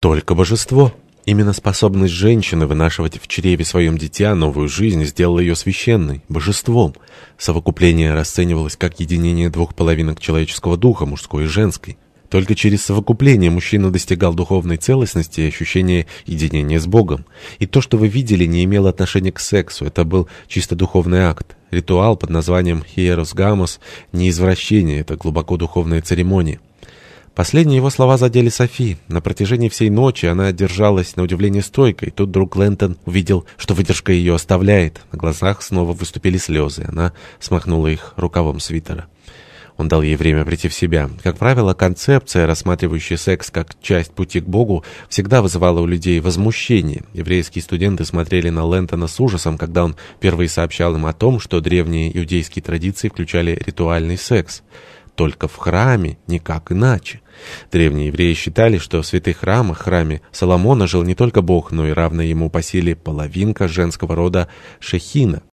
Только божество. Именно способность женщины вынашивать в чреве своем дитя новую жизнь сделала ее священной, божеством. Совокупление расценивалось как единение двух половинок человеческого духа, мужской и женской. Только через совокупление мужчина достигал духовной целостности и ощущения единения с Богом. И то, что вы видели, не имело отношения к сексу, это был чисто духовный акт. Ритуал под названием «Хиерос Гамос» не извращение, это глубоко духовная церемония. Последние его слова задели Софи. На протяжении всей ночи она держалась на удивление стойкой. Тут вдруг Лэнтон увидел, что выдержка ее оставляет. На глазах снова выступили слезы. Она смахнула их рукавом свитера. Он дал ей время прийти в себя. Как правило, концепция, рассматривающая секс как часть пути к Богу, всегда вызывала у людей возмущение. Еврейские студенты смотрели на Лэнтона с ужасом, когда он впервые сообщал им о том, что древние иудейские традиции включали ритуальный секс. Только в храме, никак иначе. Древние евреи считали, что в святых храмах, храме Соломона жил не только Бог, но и равная ему по силе половинка женского рода Шехина.